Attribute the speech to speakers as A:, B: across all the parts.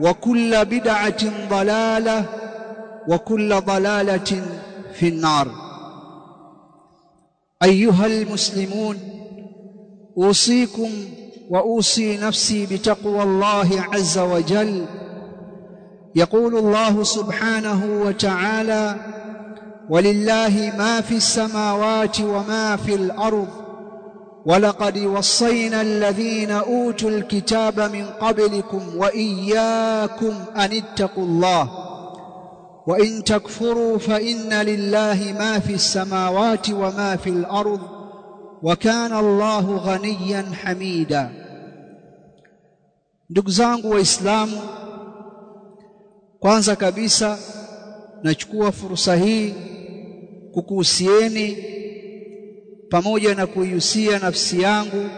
A: وكل بدعة ضلالة وكل ضلالة في النار. أيها المسلمون أوصيكم وأوصي نفسي بتقوى الله عز وجل. يقول الله سبحانه وتعالى ولله ما في السماوات وما في الأرض ولقد وصينا الذين أوتوا الكتاب من قبلكم وإياكم أن اتقوا الله وإن تكفروا فإن لله ما في السماوات وما في الأرض وكان الله غنيا حميدا ndugu zangu waislamu kwanza kabisa nachukua fursa hii kukuhusieni pamoja na kuihusia nafsi yangu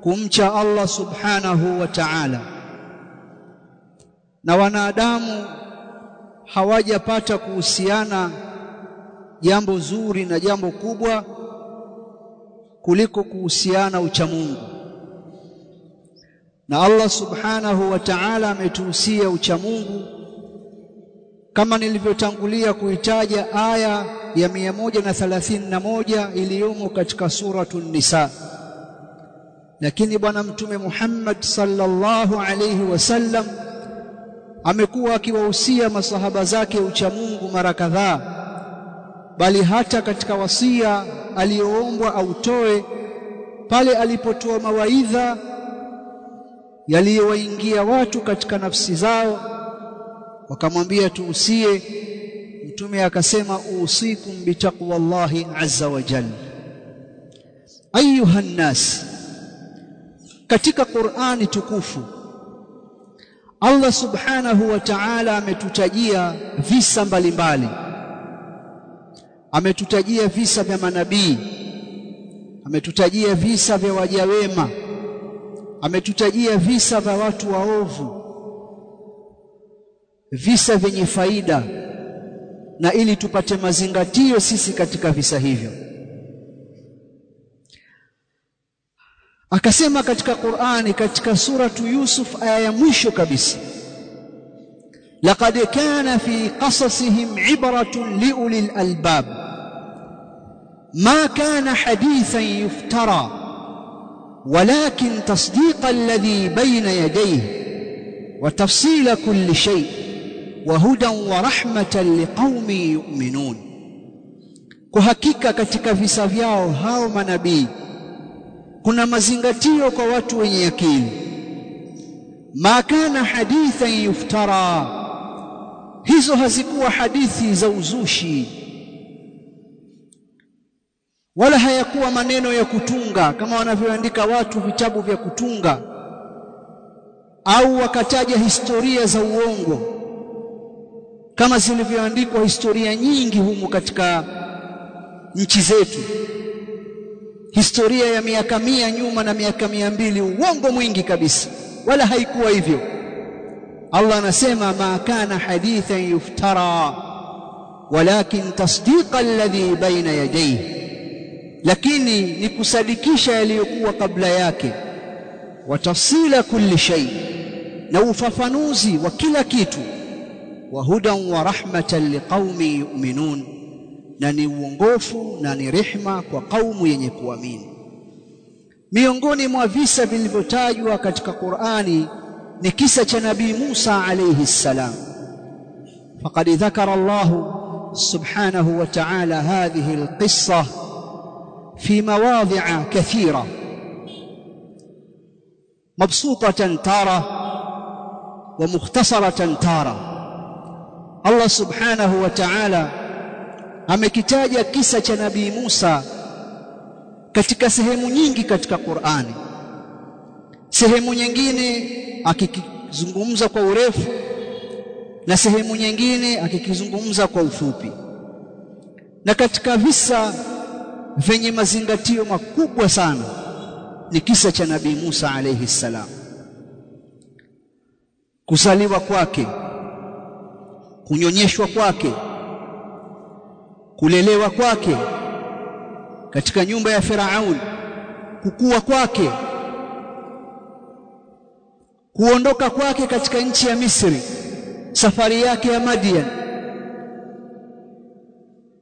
A: kumcha Allah subhanahu wa ta'ala. Na wanadamu hawajapata kuhusiana jambo zuri na jambo kubwa kuliko kuhusiana uchamungu na Allah subhanahu wa ta'ala ametuhusia uchamungu kama nilivyotangulia kuitaja aya ya 131 iliyomo katika suratun nisa. Lakini bwana mtume Muhammad sallallahu alayhi wasallam amekuwa akiwahusia masahaba zake uchamungu mara kadhaa. Bali hata katika wasia aliyoombwa autoe pale alipotoa mawaidha yaliyowaingia watu katika nafsi zao wakamwambia tuusie. Mtume akasema usikum bitaqwallahi azza wa jalla ayuha nnas katika Qur'ani tukufu Allah subhanahu wa ta'ala ametutajia visa mbalimbali. Ametutajia visa vya manabii ametutajia visa vya wajawema ametutajia visa vya watu waovu visa vyenye faida na ili tupate mazingatio sisi katika visa hivyo. Akasema katika Qur'ani katika suratu Yusuf aya ya mwisho kabisa laqad kana fi qasasihim ibratun liulil albab. Ma kana hadithan yuftara walakin tasdiqa alladhi bayna yadayhi wa tafsila kulli shay' wa hudan wa rahmatan liqaumi yu'minun, kwa hakika katika visa vyao hao manabii kuna mazingatio kwa watu wenye akili. Ma kana hadithan yuftara, hizo hazikuwa hadithi za uzushi, wala hayakuwa maneno ya kutunga kama wanavyoandika watu vitabu vya kutunga, au wakataja historia za uongo kama zilivyoandikwa historia nyingi humu katika nchi zetu. Historia ya miaka mia nyuma na miaka mia mbili uongo mwingi kabisa. Wala haikuwa hivyo. Allah anasema ma kana hadithan yuftara walakin tasdiqa alladhi baina yadayhi. Lakini ni kusadikisha yaliyokuwa kabla yake. Wa tafsila kulli shay na ufafanuzi wa kila kitu wa rahmatan liqaumi yu'minun na ni uongofu na ni rehma kwa kaumu yenye kuamini miongoni mwa visa vilivyotajwa katika Qur'ani ni kisa cha nabii Musa alayhi salam faqad dhakara Allah subhanahu wa ta'ala hadhihi alqissa في مواضع كثيرة مبسوطة تارة ومختصرة تارة Allah subhanahu wa ta'ala amekitaja kisa cha nabii Musa katika sehemu nyingi katika Qur'ani sehemu nyingine akikizungumza kwa urefu na sehemu nyingine akikizungumza kwa ufupi. Na katika visa vyenye mazingatio makubwa sana ni kisa cha nabii Musa alayhi salam. Kusaliwa kwake kunyonyeshwa kwake kulelewa kwake katika nyumba ya Firaun kukua kwake kuondoka kwake katika nchi ya Misri safari yake ya Madian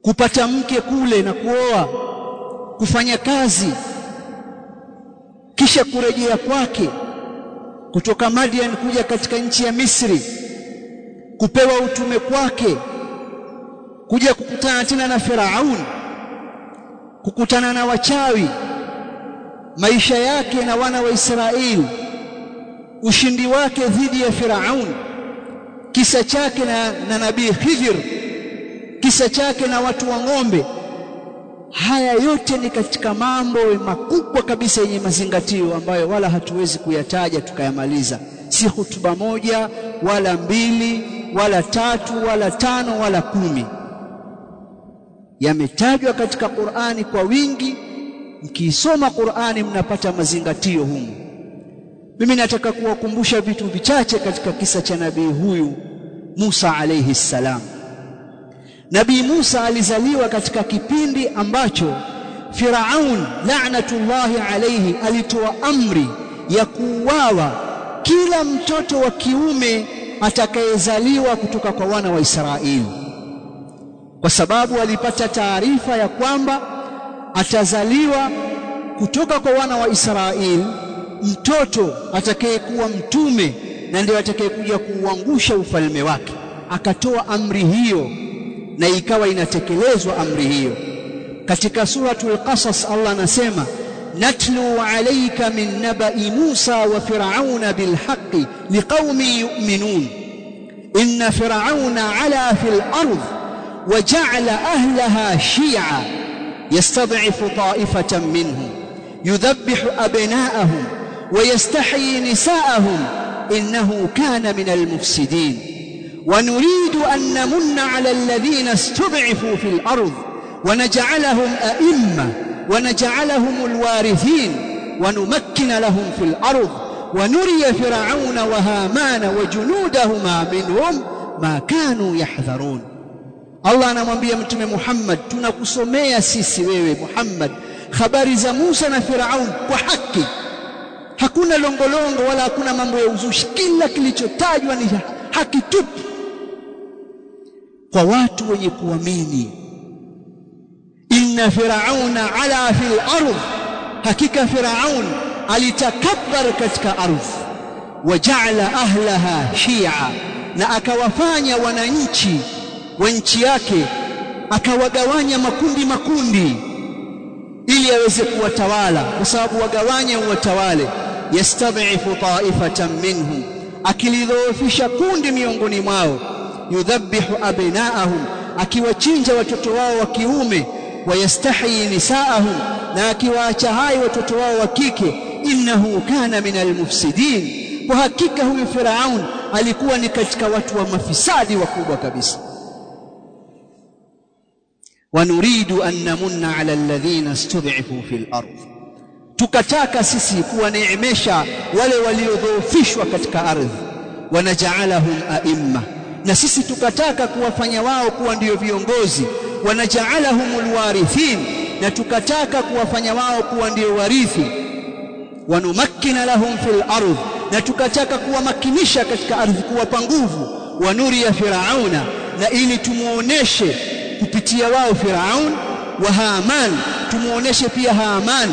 A: kupata mke kule na kuoa kufanya kazi kisha kurejea kwake kutoka Madian kuja katika nchi ya Misri kupewa utume kwake kuja kukutana tena na Firaun kukutana na wachawi maisha yake na wana wa Israeli ushindi wake dhidi ya Firaun kisa chake na, na nabii Khidir kisa chake na watu wa ng'ombe. Haya yote ni katika mambo makubwa kabisa yenye mazingatio ambayo wala hatuwezi kuyataja tukayamaliza. Si hutuba moja wala mbili wala tatu wala tano wala kumi. Yametajwa katika Qur'ani kwa wingi. Mkiisoma Qur'ani mnapata mazingatio humu. Mimi nataka kuwakumbusha vitu vichache katika kisa cha nabii huyu Musa alayhi salam. Nabii Musa alizaliwa katika kipindi ambacho Firaun la'natullahi alayhi alitoa amri ya kuuawa kila mtoto wa kiume atakayezaliwa kutoka kwa wana wa Israeli. Kwa sababu alipata taarifa ya kwamba atazaliwa kutoka kwa wana wa Israeli mtoto atakayekuwa mtume na ndiye atakayekuja kuuangusha ufalme wake. Akatoa amri hiyo na ikawa inatekelezwa amri hiyo. Katika suratul qasas Allah anasema نتلو عليك من نبأ موسى وفرعون بالحق لقوم يؤمنون. إن فرعون علا في الأرض وجعل أهلها شيعا. يستضعف طائفة منهم يذبح أبناءهم ويستحيي نساءهم. إنه كان من المفسدين. ونريد أن نمن على الذين استضعفوا في الأرض ونجعلهم أئمة. ونجعلهم الوارثين ونمكن لهم في الأرض ونري فرعون وهامان وجنودهما منهم ما كانوا يحذرون Allah anamwambia mtume Muhammad tunakusomea sisi wewe Muhammad habari za Musa na Firaun kwa haki hakuna longolongo wala hakuna mambo ya uzushi kila kilichotajwa ni haki tupu kwa watu wenye kuamini inna firauna ala fil ardh hakika firaun alitakabbar katika ardh waja'ala ahlaha shi'a na akawafanya wananchi wa nchi yake akawagawanya makundi makundi ili aweze kuwatawala kwa sababu wagawanya uwatawale. Yastad'ifu ta'ifatan minhum akilidhoofisha kundi miongoni mwao yudhabihu abnaahum akiwachinja watoto wao wa kiume wayastahyi nisaahum na akiwaacha hai watoto wao wa kike innahu kana min almufsidin kwa hakika huyu Firaun alikuwa ni katika watu wa mafisadi wakubwa kabisa. Wanuridu an namunna ala alladhina istud'ifu fil ardh tukataka sisi kuwaneemesha wale waliodhoofishwa katika ardhi. Wanajaalahum aimma. Na sisi tukataka kuwafanya wao kuwa ndio viongozi wanajaalahum alwarithin na tukataka kuwafanya wao kuwa ndio warithi. Wanumakkina lahum fil ardh na tukataka kuwamakinisha katika ardhi kuwapa nguvu. Wanuri ya firauna na ili tumuoneshe kupitia wao firaun wa haman tumuoneshe pia haman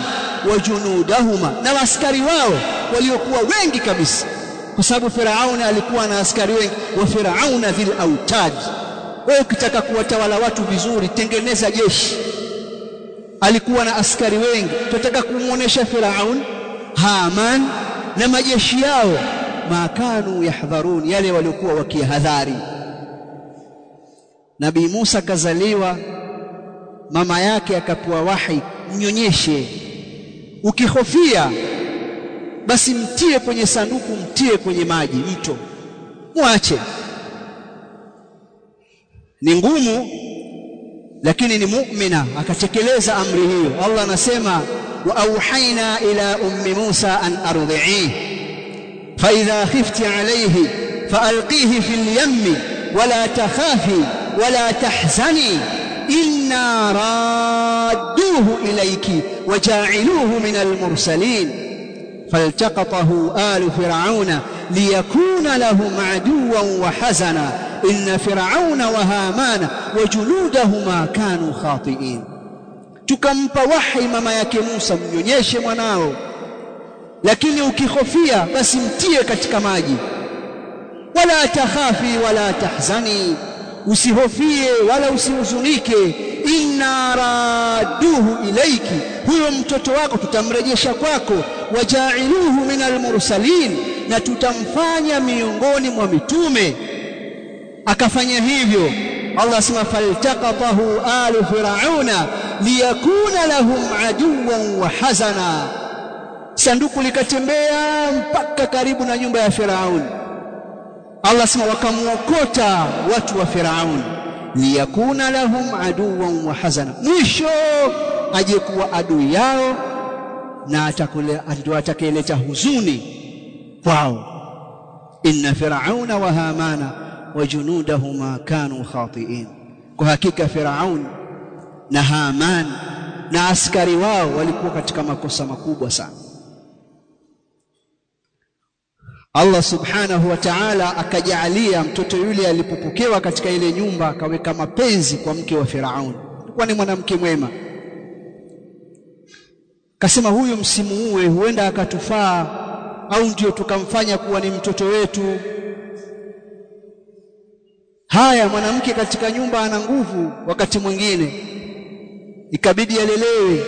A: wa junudahuma na askari wao waliokuwa wengi kabisa. Kwa sababu Firauni alikuwa na askari wengi wa Firauna dhil autad wewe ukitaka kuwatawala watu vizuri tengeneza jeshi. Alikuwa na askari wengi. Tunataka kumuonesha Firaun Haman na majeshi yao. Makanu yahdharun yale waliokuwa wakihadhari. Nabii Musa kazaliwa mama yake akapewa wahi mnyonyeshe. Ukihofia basi mtie kwenye sanduku mtie kwenye maji mto. Mwache ni ngumu lakini ni mu'mina akatekeleza amri hiyo Allah anasema wa auhaina ila ummi Musa an ardhi'i fa idha khifti alayhi faalqihi fil yammi wala takhafi wala tahzani inna radduhu ilayki وجاعلوه من المرسلين فالتقطه آل فرعون ليكون لهم عدوا وحزنا inna firauna wa hamana wa junudahuma kanu khati'in. Tukampa wahi mama yake Musa mnyonyeshe mwanao. Lakini ukihofia basi mtie katika maji. Wala takhafi wala tahzani. Usihofie wala usihuzunike. Inna raduhu ilaiki huyo mtoto wako tutamrejesha kwako. Wajailuhu min almursalin na tutamfanya miongoni mwa mitume akafanya hivyo. Allah asema faltaqatahu alu firauna liyakuna lahum aduwan wa hazana. Sanduku likatembea mpaka karibu na nyumba ya Firauni Allah asema wakamuokota watu wa Firauni liyakuna lahum aduwan wa hazana. Mwisho aje kuwa adui yao na ndio huzuni kwao. Inna firauna wa hamana wa kanu khati'in. Kwa hakika firaun na haman na askari wao walikuwa katika makosa makubwa sana. Allah subhanahu wa ta'ala akajaalia mtoto yule alipopokewa katika ile nyumba akaweka mapenzi kwa mke wa Firaun. Alikuwa ni mwanamke mwema. Kasema huyu msimuue huenda akatufaa au ndio tukamfanya kuwa ni mtoto wetu haya mwanamke katika nyumba ana nguvu wakati mwingine ikabidi alelewe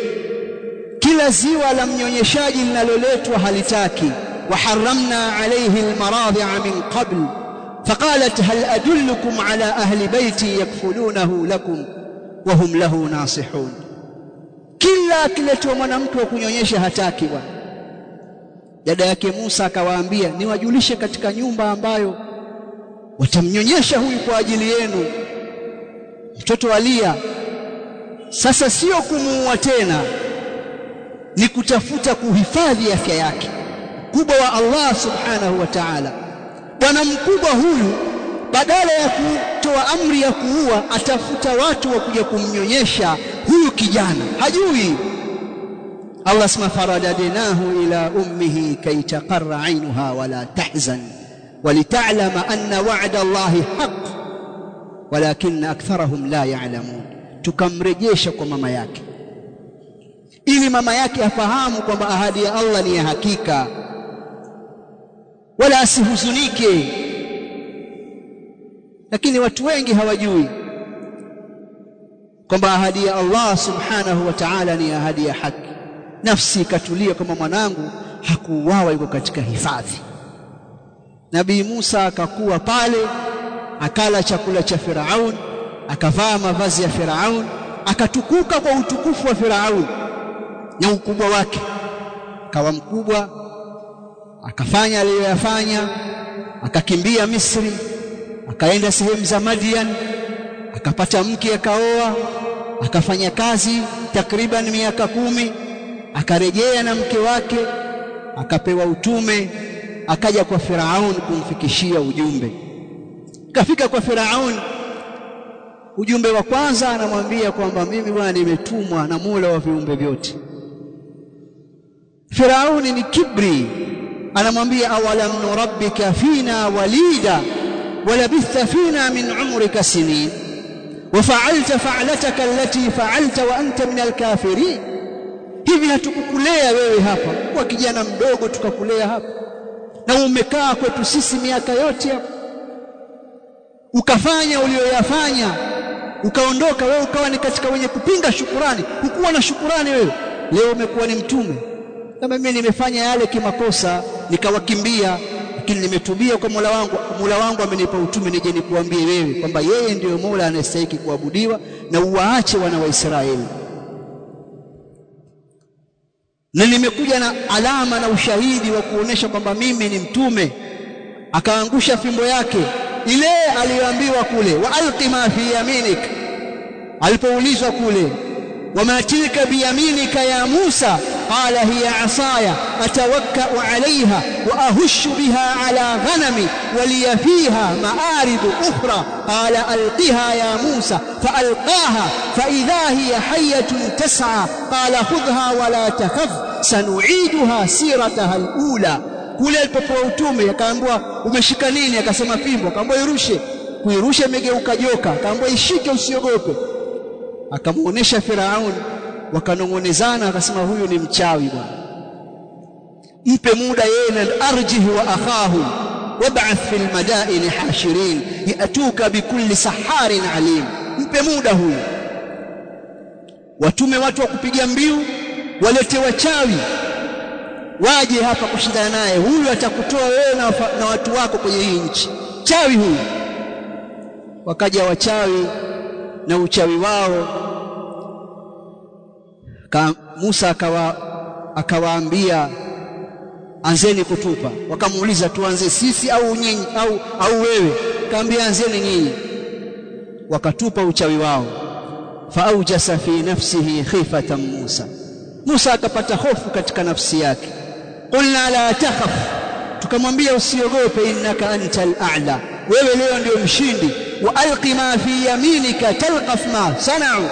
A: kila ziwa la mnyonyeshaji linaloletwa halitaki وحرمنا عليه المراضع من قبل فقالت هل أدلكم على أهل بيتي يكفلونه لكم وهم له ناصحون kila akiletwa mwanamke wa kunyonyesha hataki bwana dada yake Musa akawaambia niwajulishe katika nyumba ambayo watamnyonyesha huyu kwa ajili yenu. Mtoto alia sasa sio kumuua tena ni kutafuta kuhifadhi afya yake kubwa wa Allah subhanahu wa ta'ala. Bwana mkubwa huyu badala ya kutoa amri ya kuua atafuta watu wa kuja kumnyonyesha huyu kijana. Hajui. Allah sema faradadnahu ila ummihi kay taqarra ainuha wala tahzan walita'lama anna وعد الله حق ولكن aktharahum la ya'lamun tukamrejesha kwa mama yake. Ili mama yake afahamu kwamba ahadi ya Allah ni ya hakika. Wala asihuzunike. Lakini watu wengi hawajui kwamba ahadi ya Allah subhanahu wa ta'ala ni ahadi ya haki. Nafsi ikatulia kama mwanangu hakuuawa yuko katika hifadhi Nabii Musa akakuwa pale akala chakula cha Firaun akavaa mavazi ya Firaun akatukuka kwa utukufu wa Firaun na ukubwa wake. Akawa mkubwa akafanya aliyoyafanya akakimbia Misri akaenda sehemu za Madian akapata mke akaoa akafanya kazi takriban miaka kumi akarejea na mke wake akapewa utume akaja kwa Firaun kumfikishia ujumbe. Kafika kwa Firaun, ujumbe wa kwanza anamwambia kwamba mimi bwana nimetumwa na Mola wa viumbe vyote. Firauni ni kibri, anamwambia awalam nurabbika fina walida walabitha fina min umrika sinin wafaalta faalataka allati faalta wa anta min alkafirin, hivi hatukukulea wewe hapa kwa kijana mdogo tukakulea hapa na umekaa kwetu sisi miaka yote ukafanya uliyoyafanya ukaondoka wewe ukawa ni katika wenye kupinga shukurani. Hukuwa na shukurani wewe. Leo umekuwa ni mtume kama mimi nimefanya yale kimakosa nikawakimbia lakini nimetubia kwa Mola wangu. Mola wangu amenipa utume nije nikuambie wewe kwamba yeye ndiyo Mola anayestahili kuabudiwa na uwaache wana wa Israeli na nimekuja na alama na ushahidi wa kuonesha kwamba mimi ni mtume. Akaangusha fimbo yake. Ile aliyoambiwa kule wa alqi ma fi yaminik. Alipoulizwa kule wama tilka biyaminika ya Musa hiya asaya atawakkau alaiha wa ahushu biha ala ghanami waliya fiha ma'arib ukhra qala alqiha ya Musa faalqaha faidha hiya hayatun tas'a qala khudhha wala takhaf sanu'iduha sirataha alula kule alipopewa utume akaambiwa umeshika nini akasema fimbo akaambiwa irushe kuirusha imegeuka joka akaambiwa ishike usiogope akamuonesha Firaun wakanongonezana akasema huyu ni mchawi bwana. Mpe muda yeye na arjihi wa akhahu wab'ath fil madaini hashirin yatuka bikulli saharin alim. Mpe muda huyu watume watu wa kupiga mbiu walete wachawi waje hapa kushindana naye. Huyu atakutoa wewe na, na watu wako kwenye hii nchi. Chawi huyu. Wakaja wachawi na uchawi wao Ka, Musa akawa akawaambia anzeni kutupa. Wakamuuliza tuanze sisi au nyinyi au au wewe? Kaambia anzeni nyinyi. Wakatupa uchawi wao. Faaujasa fi nafsihi khifatan Musa. Musa akapata hofu katika nafsi yake. Qulna la takhaf. Tukamwambia usiogope innaka antal a'la. Wewe leo ndio mshindi. Wa alqi ma fi yaminika talqaf ma sana'u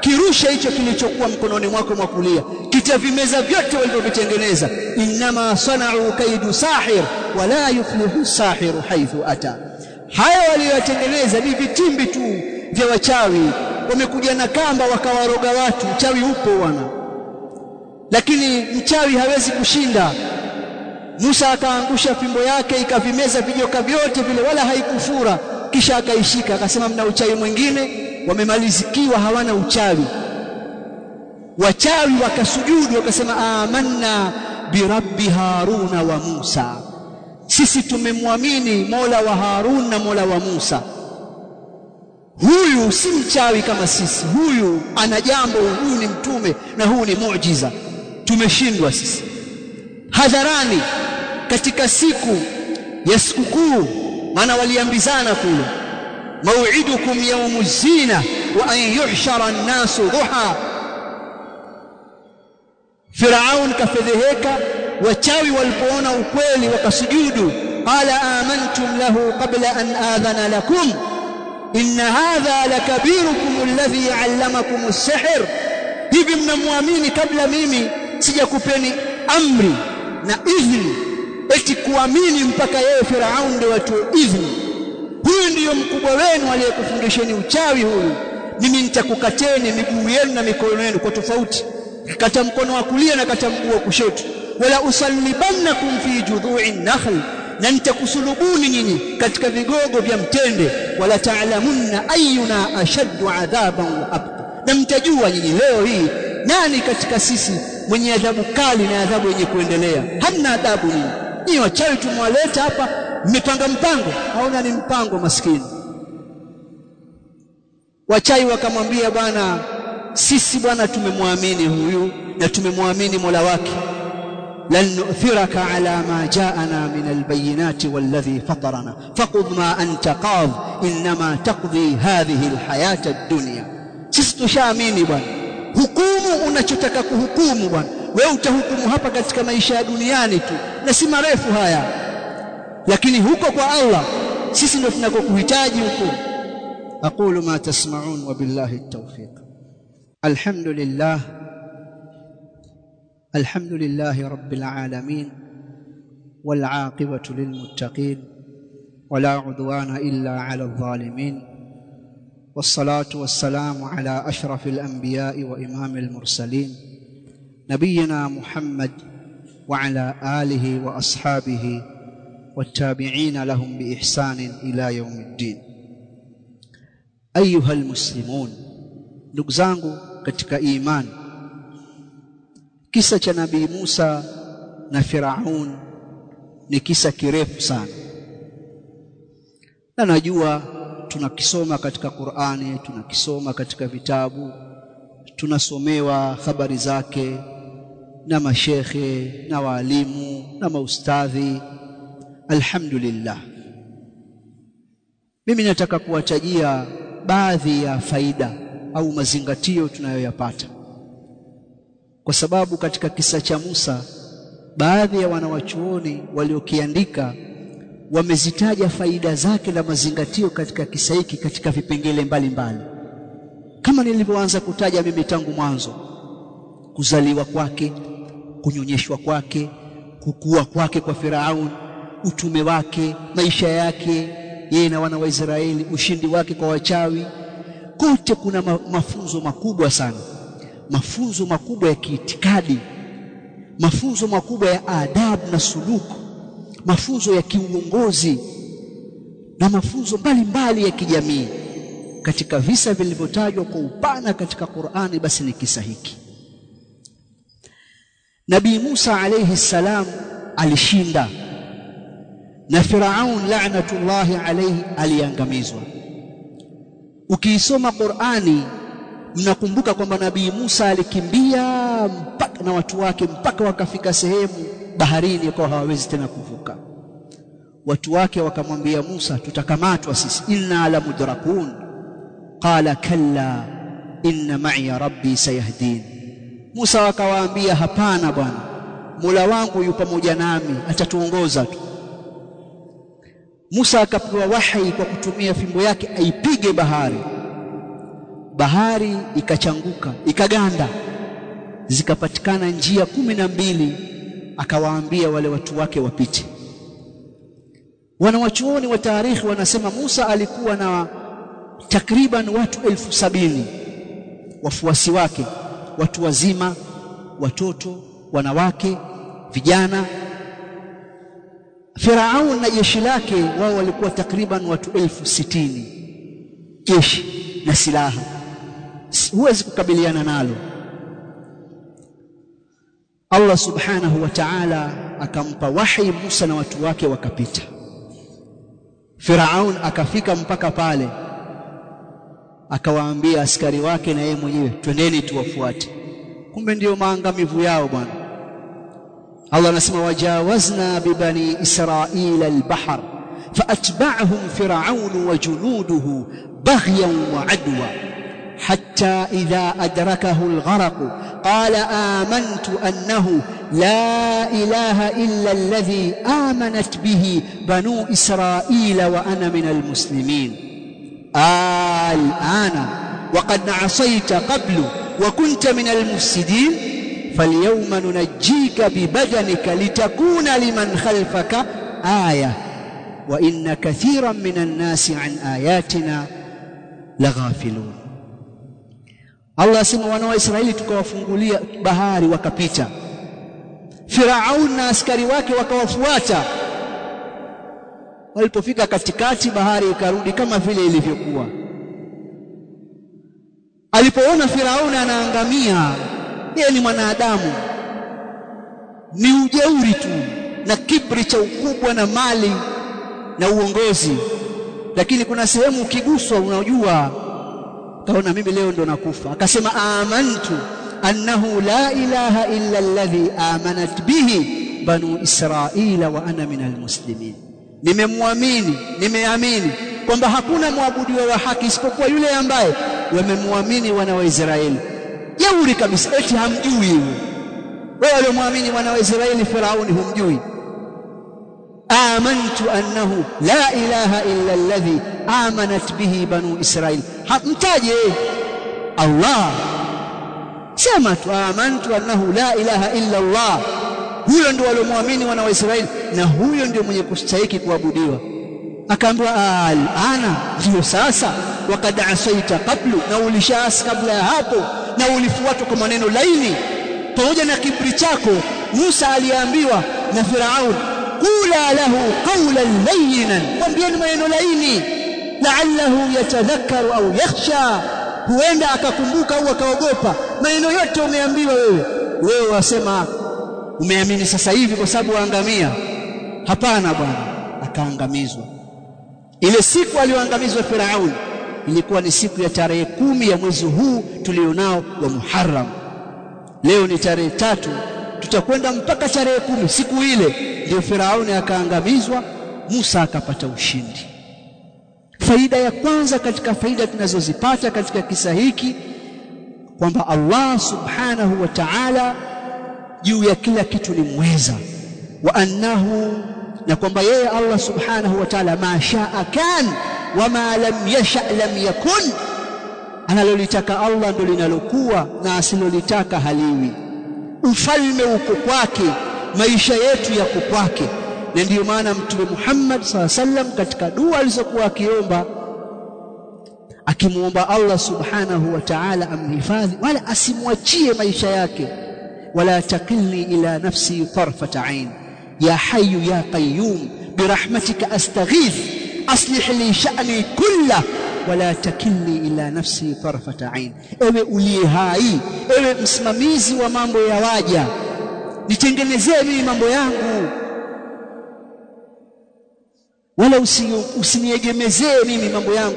A: kirusha hicho kilichokuwa mkononi mwako mwa kulia. Kitavimeza vyote walivyovitengeneza. Innama sana'u kaidu sahir wala yuflihu sahiru haithu ata. Haya waliyotengeneza ni vitimbi tu vya wachawi. Wamekuja na kamba wakawaroga watu. Uchawi upo bwana. Lakini mchawi hawezi kushinda. Musa akaangusha fimbo yake ikavimeza vijoka vyote vile wala haikufura. Kisha akaishika akasema mna uchawi mwingine wamemalizikiwa hawana uchawi. Wachawi wakasujudu wakasema amanna birabbi haruna wa Musa. Sisi tumemwamini Mola wa Harun na Mola wa Musa. Huyu si mchawi kama sisi. Huyu ana jambo huyu ni mtume na huyu ni muujiza. Tumeshindwa sisi. Hadharani katika siku ya sikukuu maana waliambizana kule yawmu zina wa an yuhshara an-nasu duha Firaun kafedheheka wachawi walipoona ukweli wakasujudu qala amantum lahu qabla an adhana lakum inna hadha lakabirukum alladhi 'allamakum as-sihr. Hivi mnamwamini kabla mimi sijakupeni amri na idhni eti kuamini mpaka yeye Firaun ndio watu idhni huyu ndiyo mkubwa wenu aliyekufundisheni uchawi huyu. Mimi nitakukateni miguu yenu na mikono yenu kwa tofauti. Kata mkono wa kulia na kata mguu wa kushoto. Wala usallibannakum fi judhu'in nakhl na nitakusulubuni nyinyi katika vigogo vya mtende. Wala ta'lamunna ayyuna ashaddu adhaban wa abqa. Na mtajua nyinyi leo hii nani katika sisi mwenye adhabu kali na adhabu yenye kuendelea? Hamna adhabu nyinyi. Ni wachawi tumwaleta hapa mmepanga mpango? Haona ni mpango maskini. Wachai wakamwambia bwana sisi bwana tumemwamini huyu na tumemwamini Mola wake. Lan nu'thiraka ala ma ja'ana min albayinati walladhi fatarana. Faqud ma anta qad inma taqdi hadhihi alhayata ad-dunya. Sisi tushaamini bwana. Hukumu unachotaka kuhukumu bwana. Wewe utahukumu hapa katika maisha ya duniani tu na si marefu haya lakini huko kwa Allah sisi ndio tunakokuhitaji huko aqulu ma tasma'un wa billahi at-tawfiq alhamdulillah alhamdulillahi rabbil alamin wal 'aqibatu lil muttaqin ولا عدوان إلا على الظالمين والصلاة والسلام على أشرف الأنبياء وإمام المرسلين نبينا محمد وعلى آله وأصحابه والتابعين لهم بإحسان إلى يوم الدين أيها المسلمون نقزانه katika iman kisa cha nabii Musa na Firaun ni kisa kirefu sana na najua tunakisoma katika Qur'ani tunakisoma katika vitabu tunasomewa habari zake na mashekhe na waalimu na maustadhi alhamdulillah mimi nataka kuwatajia baadhi ya faida au mazingatio tunayoyapata kwa sababu katika kisa cha Musa baadhi ya wanawachuoni waliokiandika wamezitaja faida zake na mazingatio katika kisa hiki katika vipengele mbalimbali mbali. kama nilivyoanza kutaja mimi tangu mwanzo kuzaliwa kwake kunyonyeshwa kwake kukua kwake kwa Firaun utume wake maisha yake yeye na wana wa Israeli ushindi wake kwa wachawi. Kote kuna ma mafunzo makubwa sana. Mafunzo makubwa ya kiitikadi. Mafunzo makubwa ya adabu na suluku. Mafunzo ya kiuongozi. Na mafunzo mbalimbali ya kijamii. Katika visa vilivyotajwa kwa upana katika Qur'ani basi ni kisa hiki. Nabii Musa alayhi salam alishinda na Firaun la'natullahi alayhi aliangamizwa. Ukiisoma Qur'ani mnakumbuka kwamba Nabii Musa alikimbia mpaka na watu wake mpaka wakafika sehemu baharini kwa hawawezi tena kuvuka. Watu wake wakamwambia Musa tutakamatwa sisi. Inna la mudrakun. Qala kalla inna ma'i rabbi sayahdin. Musa akawaambia hapana bwana mula wangu yu pamoja nami atatuongoza tu Musa akapewa wahi kwa kutumia fimbo yake aipige bahari. Bahari ikachanguka ikaganda zikapatikana njia kumi na mbili akawaambia wale watu wake wapite. Wanawachuoni wa taarikhi wanasema Musa alikuwa na takriban watu elfu sabini wafuasi wake watu wazima watoto wanawake vijana Firaun na jeshi lake wao walikuwa takriban watu elfu sitini. Jeshi na silaha. Huwezi kukabiliana nalo. Allah subhanahu wa ta'ala akampa wahi Musa na watu wake wakapita. Firaun akafika mpaka pale. Akawaambia askari wake na yeye mwenyewe twendeni tuwafuate. Kumbe ndiyo maangamivu yao bwana Wajawazna bibani israila albahr faatba'ahum fir'aun wa junuduhu baghyan wa adwa حتى إذا أدركه الغرق قال آمنت أنه لا إله إلا الذي آمنت به بنو إسرائيل وأنا من المسلمين. الآن وقد عصيت قبل وكنت من المفسدين falyauma nunajjika bibadanika litakuna liman khalfaka aya wa inna kathiran minan nasi an ayatina laghafilun Allah asema wana wa Israeli tukawafungulia bahari wakapita. Firaun na askari wake wakawafuata. Walipofika katikati bahari ikarudi kama vile ilivyokuwa. Alipoona firaun anaangamia yeye ni mwanadamu. Ni ujeuri tu na kibri cha ukubwa na mali na uongozi. Lakini kuna sehemu ukiguswa unajua kaona mimi leo ndo nakufa. Akasema amantu annahu la ilaha illa alladhi amanat bihi banu israila wa ana min almuslimin. Nimemwamini nimeamini kwamba hakuna mwabudiwa wa haki isipokuwa yule ambaye wamemwamini wana wa Israeli jeuri kabisa. Eti hamjui hivyo wewe waliomwamini mwana wa Israeli Firauni humjui. Amantu annahu la ilaha illa alladhi amanat bihi banu Israil hamtaje? Allah. Sema tu amantu annahu la ilaha illa Allah. Huyo ndio waliomwamini wana wa Israeli na huyo ndio mwenye kustahiki kuabudiwa. Akaambiwa ana ndio sasa. Wakad asaita qablu. Na ulishaasi kabla ya hapo na ulifuatwa kwa maneno laini. Pamoja na kibri chako Musa aliambiwa na Firaun kula lahu qawlan layyinan. Mwambieni maneno laini. La'allahu yatadhakkaru au yakhsha. Huenda akakumbuka au akaogopa. Maneno yote umeambiwa wewe. Wewe wasema umeamini sasa hivi kwa sababu waangamia hapana bwana akaangamizwa. Ile siku aliyoangamizwa Firaun ilikuwa ni siku ya tarehe kumi ya mwezi huu tulionao wa Muharram. Leo ni tarehe tatu. Tutakwenda mpaka tarehe kumi. Siku ile ndio Firauni akaangamizwa Musa akapata ushindi. Faida ya kwanza katika faida tunazozipata katika kisa hiki kwamba Allah subhanahu wa ta'ala juu ya kila kitu ni mweza. Wa annahu na kwamba yeye Allah subhanahu wa ta'ala ma shaa kan wa ma lam yasha lam yakun. Analolitaka Allah ndo linalokuwa na asilolitaka haliwi. Ufalme uko kwake maisha yetu yako kwake. Na ndiyo maana mtume Muhammad SAW sallam katika dua alizokuwa akiomba akimuomba Allah subhanahu wa ta'ala amhifadhi wala asimwachie maisha yake. Wala takilni ila nafsi tarfata ain ya hayyu ya qayyum birahmatika astaghith aslih li sha'ni kulla wala takilni ila nafsi tarfata ain ewe uliye hai ewe msimamizi wa mambo ya waja nitengenezee mimi mambo yangu wala usiniegemezee mimi mambo yangu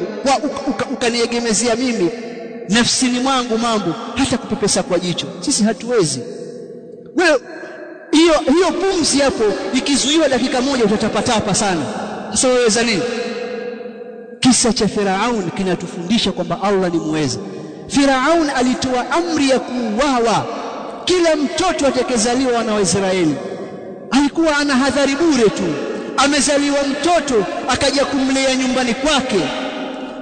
A: ukaniegemezea uka, uka mimi nafsini mwangu mambo hata kupepesa kwa jicho sisi hatuwezi wewe hiyo hiyo pumzi hapo ikizuiwa dakika moja utatapatapa sana sasa waweza nini kisa cha Firaun kinatufundisha kwamba Allah ni muweza Firaun alitoa amri ya kuuawa kila mtoto atakaezaliwa na Waisraeli. Alikuwa ana hadhari bure tu. Amezaliwa mtoto akaja kumlea nyumbani kwake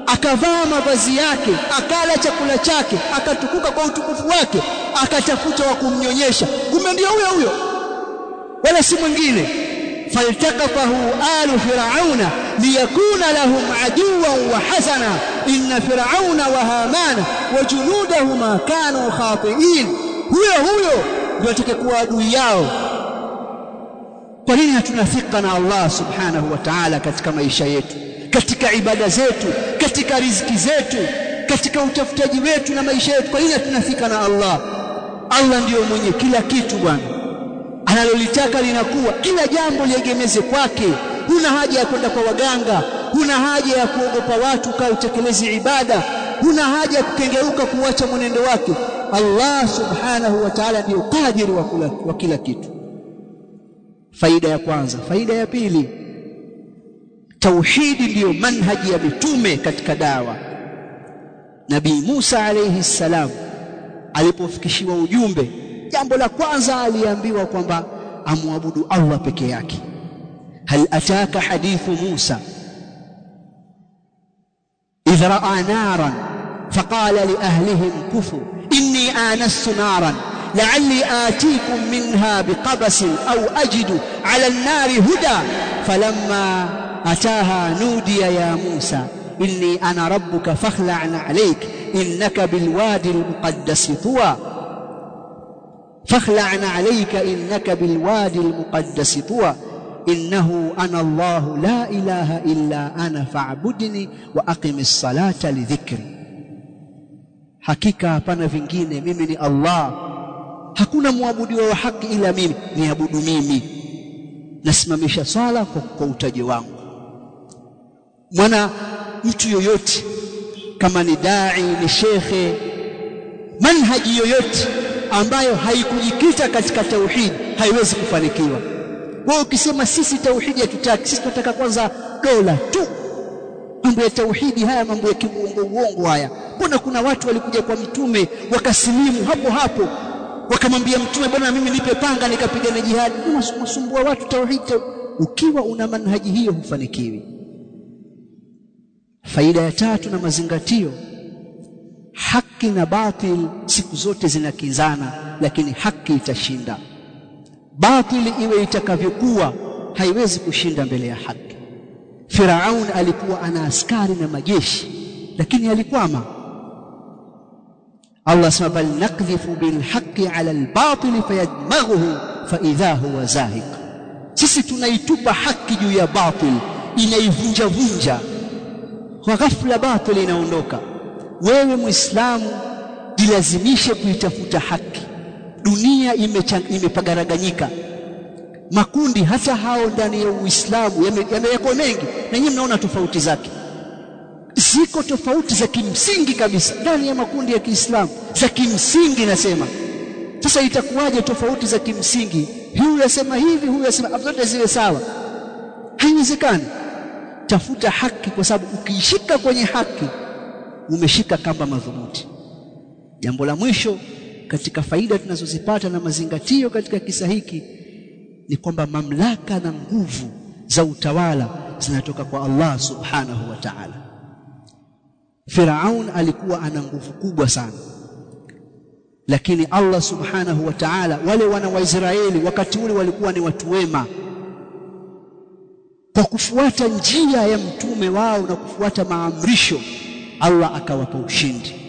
A: akavaa mavazi yake akala chakula chake akatukuka kwa utukufu wake akatafuta wa kumnyonyesha. Kumbe ndio huyo huyo. Wala si mwingine. Faltaqatahu alu firauna wa hasana inna firauna wa hamana wa junudahuma kanu khatiin. Huyo huyo ndio atakayekuwa adui yao. Kwa nini hatuna thika na Allah subhanahu wa ta'ala katika maisha yetu katika ibada zetu katika riziki zetu katika utafutaji wetu na maisha yetu? Kwa nini hatuna thika na Allah? Allah ndiyo mwenye kila kitu bwana. Analolitaka linakuwa kila jambo liegemeze kwake huna haja ya kwenda kwa waganga huna haja ya kuogopa watu kaa utekelezi ibada huna haja ya kukengeuka kuacha mwenendo wake. Allah subhanahu wa ta'ala ndiyo kadiri wa, kula, wa kila kitu. Faida ya kwanza. Faida ya pili tauhidi ndiyo manhaji ya mitume katika dawa. Nabii Musa alayhi salam alipofikishiwa ujumbe jambo la kwanza aliambiwa kwamba amwabudu Allah peke yake ataka hadithu Musa idh ra'a naran faqala li ahlihim kufu inni anastu naran لعلي آتيكم منها بقبس أو أجد على النار هدى. فلما أتاها نودي يا موسى إني أنا ربك فاخلع عليك إنك بالوادي المقدس طوى. فاخلع عليك إنك بالوادي المقدس طوى. innahu ana Allahu la ilaha illa ana fa'budni wa aqimis salata lidhikri, hakika hapana vingine, mimi ni Allah, hakuna mwabudiwa wa haki ila mimi, niabudu mimi, nasimamisha sala kwa, kwa utaji wangu. Mwana mtu yoyote kama ni dai, ni shekhe, manhaji yoyote ambayo haikujikita katika tauhidi haiwezi kufanikiwa wewe ukisema sisi tauhidi hatutaki sisi tunataka kwanza dola tu. Mambo ya tauhidi haya mambo ya kiuongo uongo haya. Mbona kuna watu walikuja kwa mtume wakasilimu hapo hapo wakamwambia mtume bwana mimi nipe panga nikapigana jihadi. Unasumbua watu tauhidi ukiwa una manhaji hiyo hufanikiwi. Faida ya tatu na mazingatio haki na batil siku zote zinakinzana lakini haki itashinda batili iwe itakavyokuwa haiwezi kushinda mbele ya haki. Firaun alikuwa ana askari na majeshi lakini alikwama. Allah sema bal nakdhifu bil haqqi ala al batil fayadmaghuhu fa idha huwa zahiq. Sisi tunaitupa haki juu ya batil inaivunja vunja kwa ghafla batil inaondoka. Wewe muislamu jilazimishe kuitafuta haki dunia imepagaraganyika. Makundi hata hao ndani ya Uislamu yamewekwa mengi na nyinyi mnaona tofauti zake. Ziko tofauti za kimsingi kabisa ndani ya makundi ya Kiislamu. Za kimsingi nasema. Sasa itakuwaje tofauti za kimsingi? Huyu yasema hivi huyu yasema zote ziwe sawa. Haiwezekani. Tafuta haki kwa sababu ukiishika kwenye haki umeshika kamba madhubuti. Jambo la mwisho katika faida tunazozipata na mazingatio katika kisa hiki ni kwamba mamlaka na nguvu za utawala zinatoka kwa Allah subhanahu wa ta'ala. Firaun alikuwa ana nguvu kubwa sana. Lakini Allah subhanahu wa ta'ala wale wana wa Israeli wakati ule walikuwa ni watu wema. Kwa kufuata njia ya mtume wao na kufuata maamrisho Allah akawapa ushindi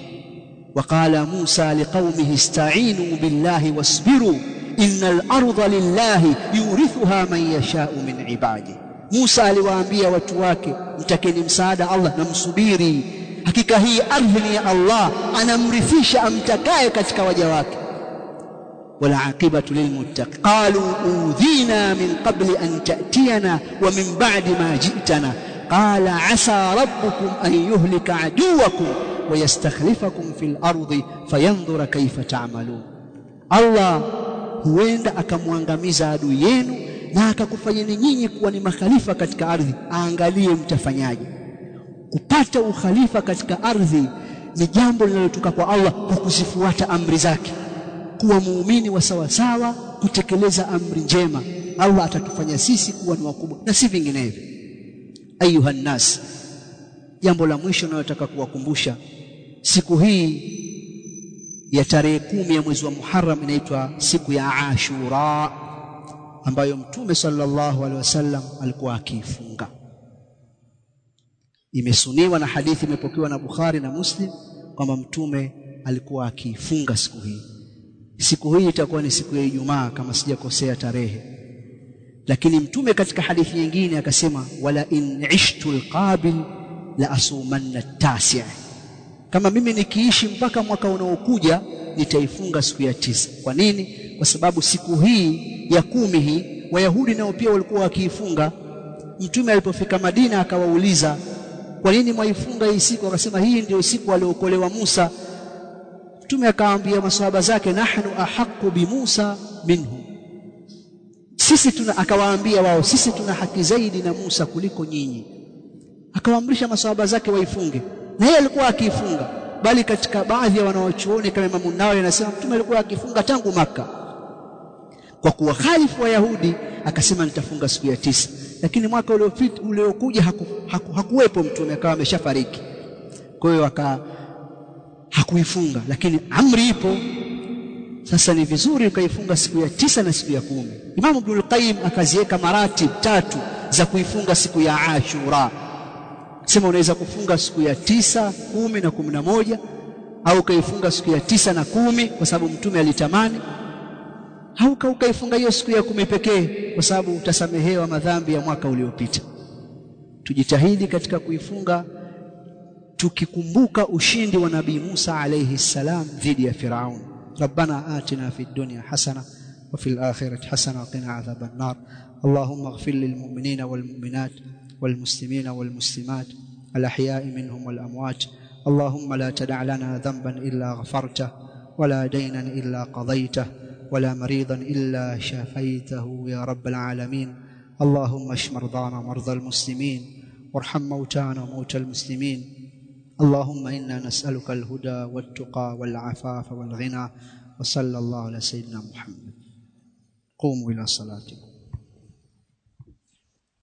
A: وقال موسى لقومه استعينوا بالله واصبروا إن الأرض لله يورثها من يشاء من عباده. موسى aliwaambia watu wake mtakeni msaada Allah na msubiri hakika hii ardhi ni ya Allah anamrithisha amtakaye katika والعاقبة للمتقين قالوا أوذينا من قبل أن تأتينا ومن بعد ما جئتنا. قال عسى ربكم أن يهلك عدوكم. wayastakhlifakum fil ardi fayandhura kaifa ta'malun Allah huenda akamwangamiza adui yenu na akakufanyeni nyinyi kuwa ni makhalifa katika ardhi. Aangalie mtafanyaje. Kupata ukhalifa katika ardhi ni jambo linalotoka kwa Allah kwa kuzifuata amri zake. Kuwa muumini wa sawasawa kutekeleza amri njema. Allah atatufanya sisi kuwa ni wakubwa na si vinginevyo. Ayuha nnas jambo la mwisho ninalotaka kuwakumbusha siku hii ya tarehe kumi ya mwezi wa Muharram inaitwa siku ya Ashura ambayo Mtume sallallahu alaihi wasallam alikuwa akiifunga. Imesuniwa na hadithi imepokewa na Bukhari na Muslim kwamba Mtume alikuwa akiifunga siku hii. Siku hii itakuwa ni siku ya Ijumaa kama sijakosea tarehe. Lakini Mtume katika hadithi nyingine akasema wala in ishtu alqabil la asumanna tasi' kama mimi nikiishi mpaka mwaka unaokuja nitaifunga siku ya tisa. Kwa nini? Kwa sababu siku hii ya kumi hii wayahudi nao pia walikuwa wakiifunga. Mtume alipofika Madina akawauliza kwa nini mwaifunga hii siku? Akasema hii ndio siku aliokolewa Musa. Mtume akaambia maswahaba zake nahnu ahaqu bi Musa minhu. Sisi tuna akawaambia wao sisi tuna haki zaidi na Musa kuliko nyinyi akawaamrisha maswahaba zake waifunge. Na yeye alikuwa akiifunga. Bali katika baadhi ya wanaochuoni kama Imam Nawawi anasema mtume alikuwa akifunga tangu maka kwa kuwa khalifu wa Yahudi akasema nitafunga siku ya tisa. Lakini mwaka uliopita uliokuja haku, haku, hakuwepo mtume akawa ameshafariki. Kwa hiyo aka hakuifunga. Lakini amri ipo. Sasa ni vizuri ukaifunga siku ya tisa na siku ya kumi. Imam Ibn Qayyim akaziweka maratib tatu za kuifunga siku ya Ashura Sema unaweza kufunga siku ya tisa, kumi na kumi na moja au ukaifunga siku ya tisa na kumi kwa sababu mtume alitamani, au ukaifunga hiyo siku ya kumi pekee kwa sababu utasamehewa madhambi ya mwaka uliopita. Tujitahidi katika kuifunga tukikumbuka ushindi wa Nabii Musa alayhi salam dhidi ya Firaun. Rabbana atina fid dunya hasana wa fil akhirati hasana wa qina adhaban nar. Allahumma ighfir lil والمسلمين والمسلمات الأحياء منهم والأموات. اللهم لا تدع لنا ذنبا إلا غفرته ولا دينا إلا قضيته ولا مريضا إلا شفيته يا رب العالمين. اللهم اشف مرضانا مرضى المسلمين وارحم موتانا وموتى المسلمين. اللهم إنا نسألك الهدى والتقى والعفاف والغنى وصلى الله على سيدنا محمد. قوموا إلى صلاتكم.